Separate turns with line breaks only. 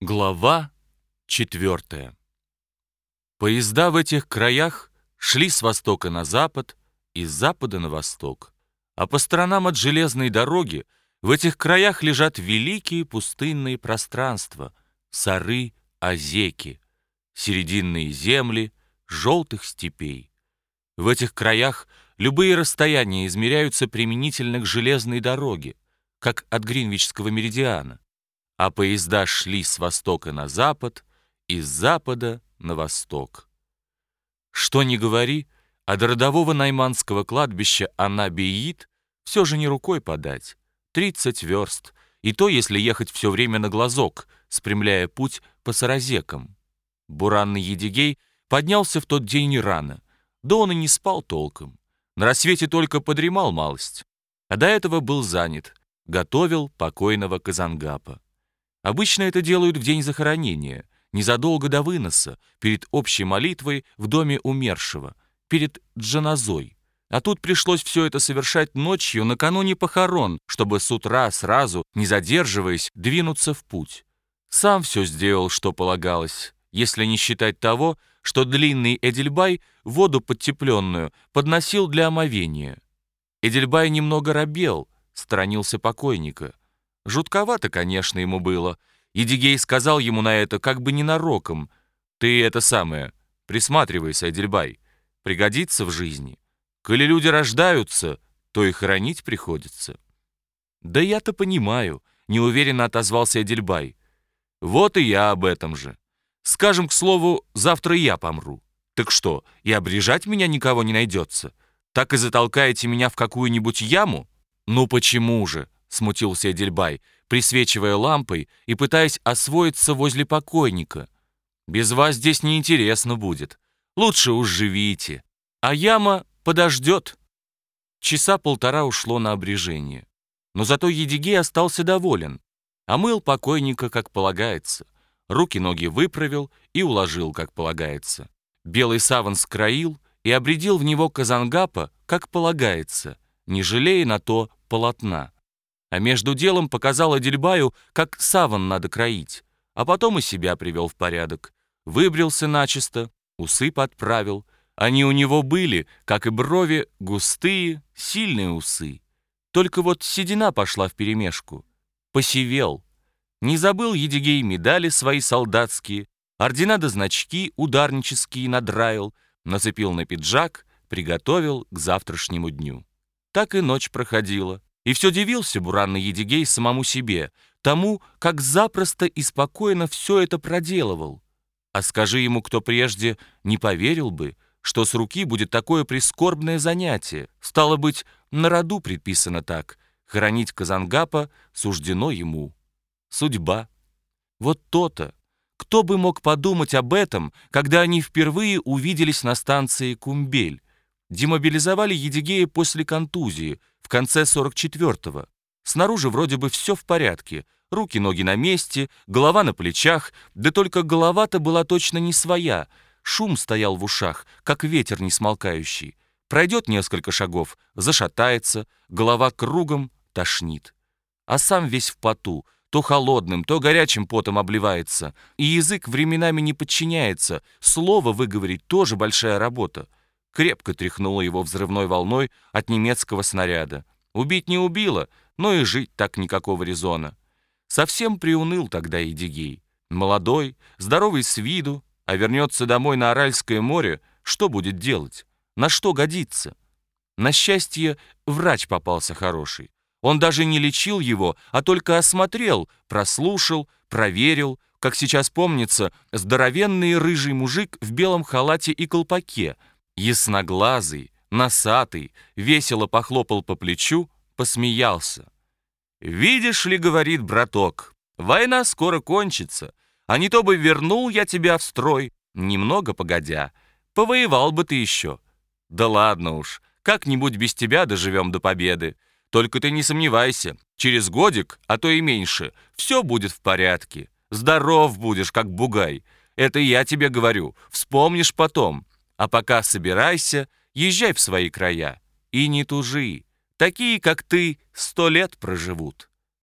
Глава четвертая. Поезда в этих краях шли с востока на запад и с запада на восток. А по сторонам от железной дороги в этих краях лежат великие пустынные пространства, сары, озеки, серединные земли, желтых степей. В этих краях любые расстояния измеряются применительно к железной дороге, как от Гринвичского меридиана а поезда шли с востока на запад и с запада на восток. Что ни говори, а до родового найманского кладбища Анабиит все же не рукой подать. Тридцать верст, и то, если ехать все время на глазок, спрямляя путь по саразекам. Буранный Едигей поднялся в тот день рано, да он и не спал толком. На рассвете только подремал малость, а до этого был занят, готовил покойного Казангапа. Обычно это делают в день захоронения, незадолго до выноса, перед общей молитвой в доме умершего, перед джаназой. А тут пришлось все это совершать ночью накануне похорон, чтобы с утра сразу, не задерживаясь, двинуться в путь. Сам все сделал, что полагалось, если не считать того, что длинный Эдельбай воду подтепленную подносил для омовения. Эдельбай немного робел, сторонился покойника. Жутковато, конечно, ему было. Едигей сказал ему на это как бы ненароком. «Ты это самое, присматривайся, Эдельбай, пригодится в жизни. Коли люди рождаются, то и хоронить приходится». «Да я-то понимаю», — неуверенно отозвался Эдельбай. «Вот и я об этом же. Скажем, к слову, завтра я помру. Так что, и обрежать меня никого не найдется? Так и затолкаете меня в какую-нибудь яму? Ну почему же?» — смутился Эдельбай, присвечивая лампой и пытаясь освоиться возле покойника. «Без вас здесь неинтересно будет. Лучше уж живите. А яма подождет». Часа полтора ушло на обрежение. Но зато Едигей остался доволен. Омыл покойника, как полагается. Руки-ноги выправил и уложил, как полагается. Белый саван скроил и обредил в него Казангапа, как полагается, не жалея на то полотна а между делом показал Адельбаю, как саван надо кроить, а потом и себя привел в порядок. Выбрился начисто, усы подправил. Они у него были, как и брови, густые, сильные усы. Только вот седина пошла вперемешку. Посивел. Не забыл Едигей медали свои солдатские, ордена да значки ударнические надраил, нацепил на пиджак, приготовил к завтрашнему дню. Так и ночь проходила. И все дивился буранный Едигей самому себе, тому, как запросто и спокойно все это проделывал. А скажи ему кто прежде, не поверил бы, что с руки будет такое прискорбное занятие. Стало быть, на роду предписано так. Хранить Казангапа суждено ему. Судьба. Вот то-то. Кто бы мог подумать об этом, когда они впервые увиделись на станции Кумбель? Демобилизовали Едигея после контузии, в конце 44-го. Снаружи вроде бы все в порядке. Руки-ноги на месте, голова на плечах, да только голова-то была точно не своя. Шум стоял в ушах, как ветер несмолкающий. Пройдет несколько шагов, зашатается, голова кругом тошнит. А сам весь в поту, то холодным, то горячим потом обливается, и язык временами не подчиняется, слово выговорить тоже большая работа крепко тряхнула его взрывной волной от немецкого снаряда. Убить не убило, но и жить так никакого резона. Совсем приуныл тогда Едигей. Молодой, здоровый с виду, а вернется домой на Аральское море, что будет делать? На что годится? На счастье, врач попался хороший. Он даже не лечил его, а только осмотрел, прослушал, проверил, как сейчас помнится, здоровенный рыжий мужик в белом халате и колпаке — Ясноглазый, носатый, весело похлопал по плечу, посмеялся. «Видишь ли, — говорит браток, — война скоро кончится, а не то бы вернул я тебя в строй, немного погодя, повоевал бы ты еще. Да ладно уж, как-нибудь без тебя доживем до победы. Только ты не сомневайся, через годик, а то и меньше, все будет в порядке. Здоров будешь, как бугай. Это я тебе говорю, вспомнишь потом. А пока собирайся, езжай в свои края и не тужи. Такие, как ты, сто лет проживут.